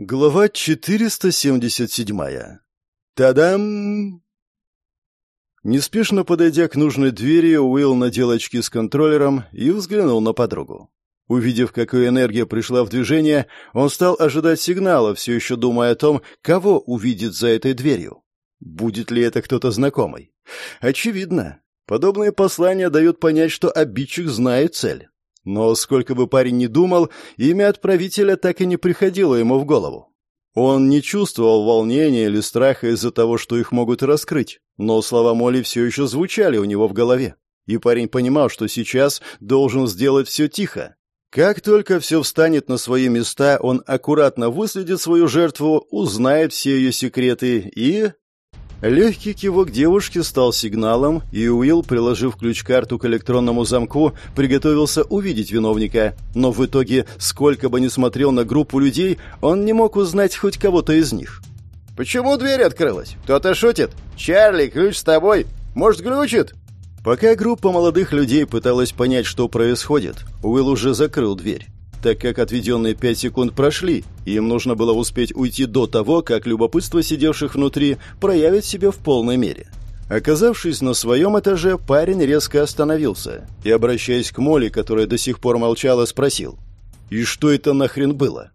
Глава 477. Та-дам! Неспешно подойдя к нужной двери, Уилл надел очки с контроллером и взглянул на подругу. Увидев, какая энергия пришла в движение, он стал ожидать сигнала, все еще думая о том, кого увидит за этой дверью. Будет ли это кто-то знакомый? Очевидно. Подобные послания дают понять, что обидчик знает цель. Но сколько бы парень ни думал, имя отправителя так и не приходило ему в голову. Он не чувствовал волнения или страха из-за того, что их могут раскрыть, но слова Молли все еще звучали у него в голове. И парень понимал, что сейчас должен сделать все тихо. Как только все встанет на свои места, он аккуратно выследит свою жертву, узнает все ее секреты и Легкий кивок девушки стал сигналом, и Уилл, приложив ключ-карту к электронному замку, приготовился увидеть виновника. Но в итоге, сколько бы ни смотрел на группу людей, он не мог узнать хоть кого-то из них. «Почему дверь открылась? Кто-то шутит? Чарли, ключ с тобой? Может, глючит?» Пока группа молодых людей пыталась понять, что происходит, Уилл уже закрыл дверь так как отведенные пять секунд прошли, им нужно было успеть уйти до того, как любопытство сидевших внутри проявит себя в полной мере. Оказавшись на своем этаже, парень резко остановился и, обращаясь к Молли, которая до сих пор молчала, спросил «И что это нахрен было?»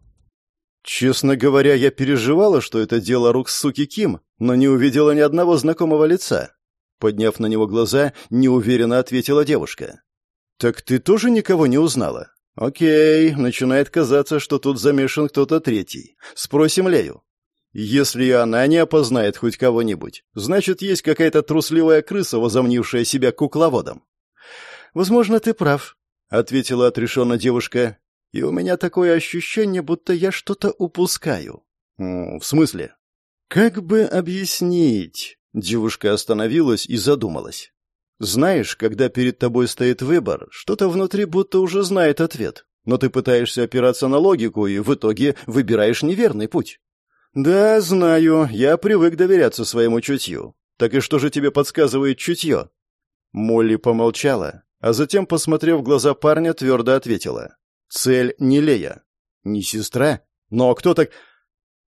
Честно говоря, я переживала, что это дело рук суки Ким, но не увидела ни одного знакомого лица. Подняв на него глаза, неуверенно ответила девушка. «Так ты тоже никого не узнала?» «Окей, начинает казаться, что тут замешан кто-то третий. Спросим Лею. Если она не опознает хоть кого-нибудь, значит, есть какая-то трусливая крыса, возомнившая себя кукловодом». «Возможно, ты прав», — ответила отрешенно девушка. «И у меня такое ощущение, будто я что-то упускаю». «В смысле?» «Как бы объяснить?» Девушка остановилась и задумалась. Знаешь, когда перед тобой стоит выбор, что-то внутри будто уже знает ответ, но ты пытаешься опираться на логику и в итоге выбираешь неверный путь. Да, знаю, я привык доверяться своему чутью. Так и что же тебе подсказывает чутье? Молли помолчала, а затем, посмотрев в глаза парня, твердо ответила. Цель не Лея. Не сестра? Но кто так...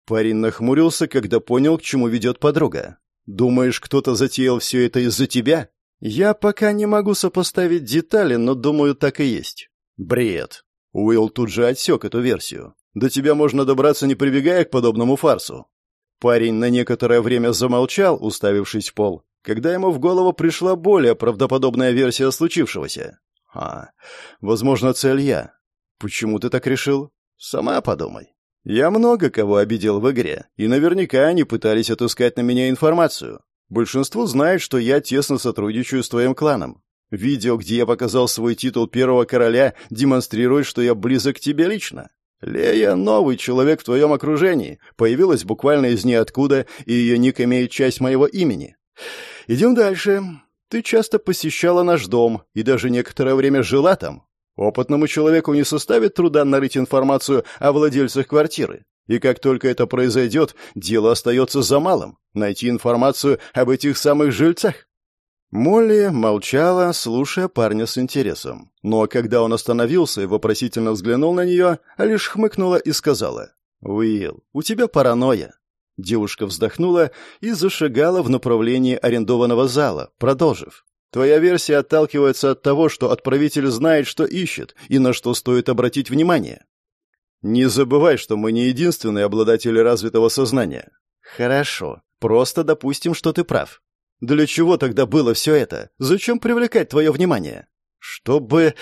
Парень нахмурился, когда понял, к чему ведет подруга. «Думаешь, кто-то затеял все это из-за тебя?» Я пока не могу сопоставить детали, но думаю, так и есть. Бред. Уилл тут же отсек эту версию. До тебя можно добраться, не прибегая к подобному фарсу. Парень на некоторое время замолчал, уставившись в пол, когда ему в голову пришла более правдоподобная версия случившегося. А, возможно, цель я. Почему ты так решил? Сама подумай. Я много кого обидел в игре, и наверняка они пытались отыскать на меня информацию. Большинство знает, что я тесно сотрудничаю с твоим кланом. Видео, где я показал свой титул первого короля, демонстрирует, что я близок к тебе лично. Лея — новый человек в твоем окружении, появилась буквально из ниоткуда, и ее ник имеет часть моего имени. Идем дальше. Ты часто посещала наш дом и даже некоторое время жила там. Опытному человеку не составит труда нарыть информацию о владельцах квартиры. И как только это произойдет, дело остается за малым — найти информацию об этих самых жильцах. Молли молчала, слушая парня с интересом. Но когда он остановился и вопросительно взглянул на нее, лишь хмыкнула и сказала, «Уилл, у тебя паранойя». Девушка вздохнула и зашагала в направлении арендованного зала, продолжив. «Твоя версия отталкивается от того, что отправитель знает, что ищет и на что стоит обратить внимание. Не забывай, что мы не единственные обладатели развитого сознания. Хорошо. Просто допустим, что ты прав. Для чего тогда было все это? Зачем привлекать твое внимание? Чтобы...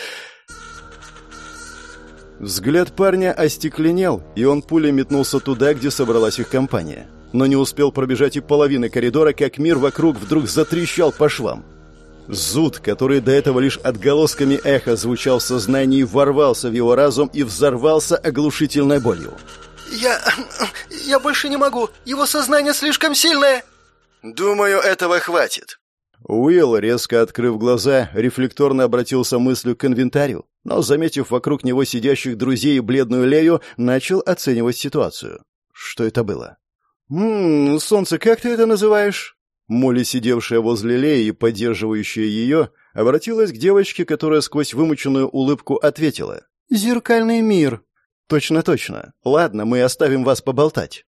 Взгляд парня остекленел, и он пулей метнулся туда, где собралась их компания. Но не успел пробежать и половины коридора, как мир вокруг вдруг затрещал по швам. Зуд, который до этого лишь отголосками эха звучал в сознании, ворвался в его разум и взорвался оглушительной болью. «Я... я больше не могу. Его сознание слишком сильное». «Думаю, этого хватит». Уилл, резко открыв глаза, рефлекторно обратился мыслью к инвентарю, но, заметив вокруг него сидящих друзей и бледную Лею, начал оценивать ситуацию. Что это было? «Ммм, солнце, как ты это называешь?» Молли, сидевшая возле Леи и поддерживающая ее, обратилась к девочке, которая сквозь вымученную улыбку ответила. «Зеркальный мир». «Точно-точно. Ладно, мы оставим вас поболтать».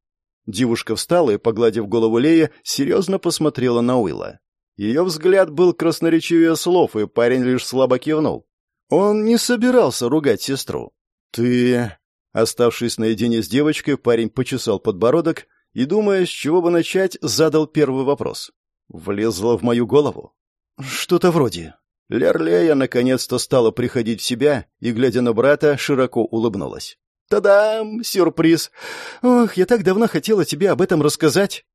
Девушка встала и, погладив голову Лея, серьезно посмотрела на Уилла. Ее взгляд был красноречивее слов, и парень лишь слабо кивнул. Он не собирался ругать сестру. «Ты...» Оставшись наедине с девочкой, парень почесал подбородок и, думая, с чего бы начать, задал первый вопрос. Влезло в мою голову. «Что-то вроде...» Лерлея наконец-то стала приходить в себя и, глядя на брата, широко улыбнулась. «Та-дам! Сюрприз! Ох, я так давно хотела тебе об этом рассказать!»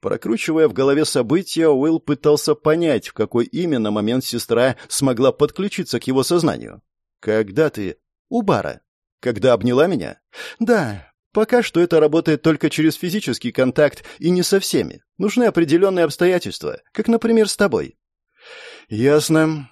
Прокручивая в голове события, Уилл пытался понять, в какой именно момент сестра смогла подключиться к его сознанию. «Когда ты?» «У бара». «Когда обняла меня?» «Да. Пока что это работает только через физический контакт и не со всеми. Нужны определенные обстоятельства, как, например, с тобой». «Ясно.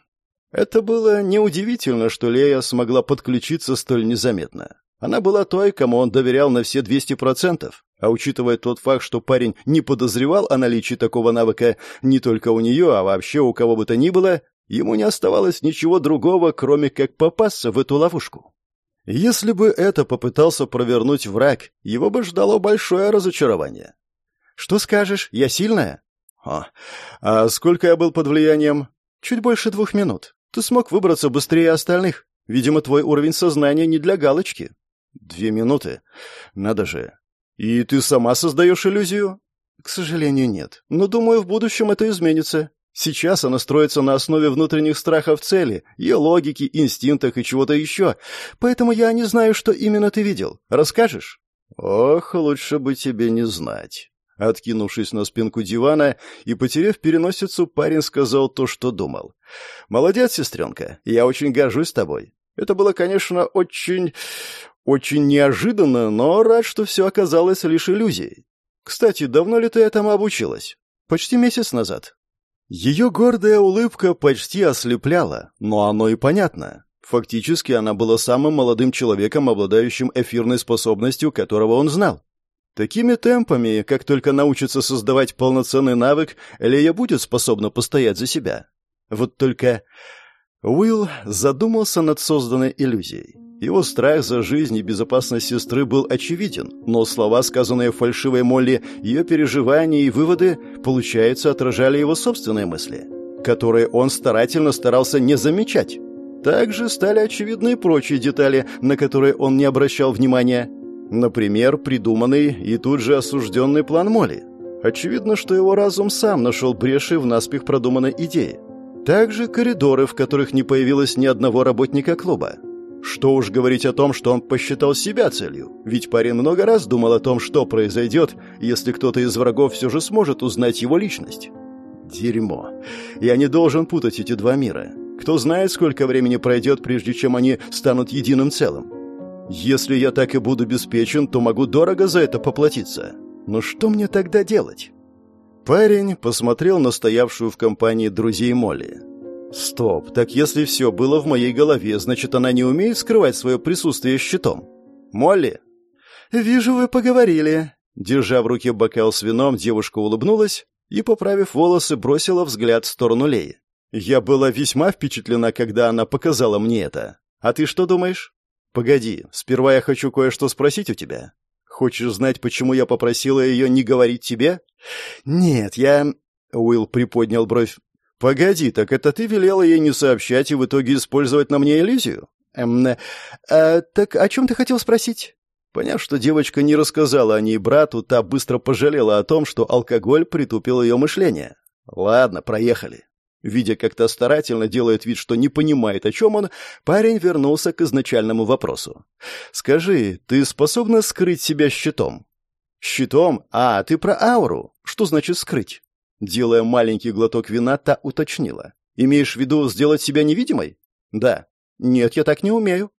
Это было неудивительно, что Лея смогла подключиться столь незаметно. Она была той, кому он доверял на все 200%, а учитывая тот факт, что парень не подозревал о наличии такого навыка не только у нее, а вообще у кого бы то ни было, ему не оставалось ничего другого, кроме как попасться в эту ловушку. Если бы это попытался провернуть враг, его бы ждало большое разочарование. «Что скажешь? Я сильная?» «А, а сколько я был под влиянием?» «Чуть больше двух минут. Ты смог выбраться быстрее остальных. Видимо, твой уровень сознания не для галочки. Две минуты? Надо же. И ты сама создаешь иллюзию? К сожалению, нет. Но думаю, в будущем это изменится. Сейчас она строится на основе внутренних страхов цели, ее логики, инстинктах и чего-то еще. Поэтому я не знаю, что именно ты видел. Расскажешь? Ох, лучше бы тебе не знать. Откинувшись на спинку дивана и потеряв переносицу, парень сказал то, что думал. «Молодец, сестренка, я очень горжусь тобой. Это было, конечно, очень... очень неожиданно, но рад, что все оказалось лишь иллюзией. Кстати, давно ли ты этому обучилась? Почти месяц назад». Ее гордая улыбка почти ослепляла, но оно и понятно. Фактически она была самым молодым человеком, обладающим эфирной способностью, которого он знал. Такими темпами, как только научится создавать полноценный навык, Лея будет способна постоять за себя. Вот только Уилл задумался над созданной иллюзией. Его страх за жизнь и безопасность сестры был очевиден, но слова, сказанные фальшивой Молли, ее переживания и выводы, получается, отражали его собственные мысли, которые он старательно старался не замечать. Также стали очевидны прочие детали, на которые он не обращал внимания – Например, придуманный и тут же осужденный план Моли. Очевидно, что его разум сам нашел бреши в наспех продуманной идее. Также коридоры, в которых не появилось ни одного работника клуба. Что уж говорить о том, что он посчитал себя целью, ведь парень много раз думал о том, что произойдет, если кто-то из врагов все же сможет узнать его личность. Дерьмо. Я не должен путать эти два мира. Кто знает, сколько времени пройдет, прежде чем они станут единым целым. Если я так и буду беспечен, то могу дорого за это поплатиться. Но что мне тогда делать? Парень посмотрел на стоявшую в компании друзей Молли. Стоп, так если все было в моей голове, значит, она не умеет скрывать свое присутствие щитом. Молли? Вижу, вы поговорили. Держа в руке бокал с вином, девушка улыбнулась и, поправив волосы, бросила взгляд в сторону Леи. Я была весьма впечатлена, когда она показала мне это. А ты что думаешь? «Погоди, сперва я хочу кое-что спросить у тебя. Хочешь знать, почему я попросила ее не говорить тебе?» «Нет, я...» — Уилл приподнял бровь. «Погоди, так это ты велела ей не сообщать и в итоге использовать на мне иллюзию?» «Эм, а, так о чем ты хотел спросить?» Поняв, что девочка не рассказала о ней брату, та быстро пожалела о том, что алкоголь притупил ее мышление. «Ладно, проехали. Видя, как то старательно делает вид, что не понимает, о чем он, парень вернулся к изначальному вопросу. «Скажи, ты способна скрыть себя щитом?» «Щитом? А, ты про ауру. Что значит скрыть?» Делая маленький глоток вина, та уточнила. «Имеешь в виду сделать себя невидимой?» «Да». «Нет, я так не умею».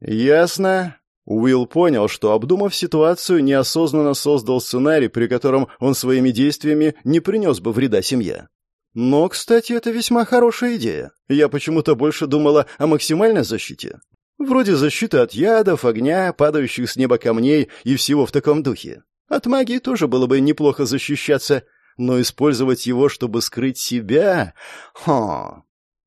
«Ясно». Уилл понял, что, обдумав ситуацию, неосознанно создал сценарий, при котором он своими действиями не принес бы вреда семье. Но, кстати, это весьма хорошая идея. Я почему-то больше думала о максимальной защите. Вроде защиты от ядов, огня, падающих с неба камней и всего в таком духе. От магии тоже было бы неплохо защищаться, но использовать его, чтобы скрыть себя... Хо...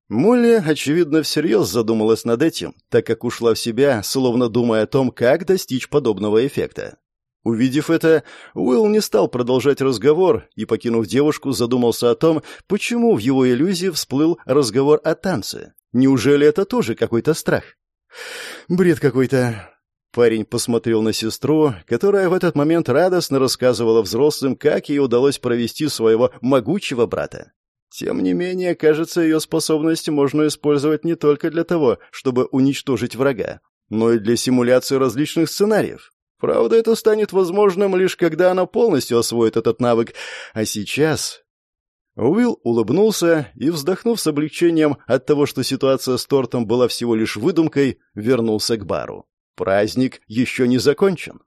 Молли, очевидно, всерьез задумалась над этим, так как ушла в себя, словно думая о том, как достичь подобного эффекта. Увидев это, Уилл не стал продолжать разговор и, покинув девушку, задумался о том, почему в его иллюзии всплыл разговор о танце. Неужели это тоже какой-то страх? Бред какой-то. Парень посмотрел на сестру, которая в этот момент радостно рассказывала взрослым, как ей удалось провести своего могучего брата. Тем не менее, кажется, ее способность можно использовать не только для того, чтобы уничтожить врага, но и для симуляции различных сценариев. Правда, это станет возможным лишь когда она полностью освоит этот навык. А сейчас... Уилл улыбнулся и, вздохнув с облегчением от того, что ситуация с тортом была всего лишь выдумкой, вернулся к бару. Праздник еще не закончен.